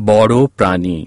বড় প্রাণী।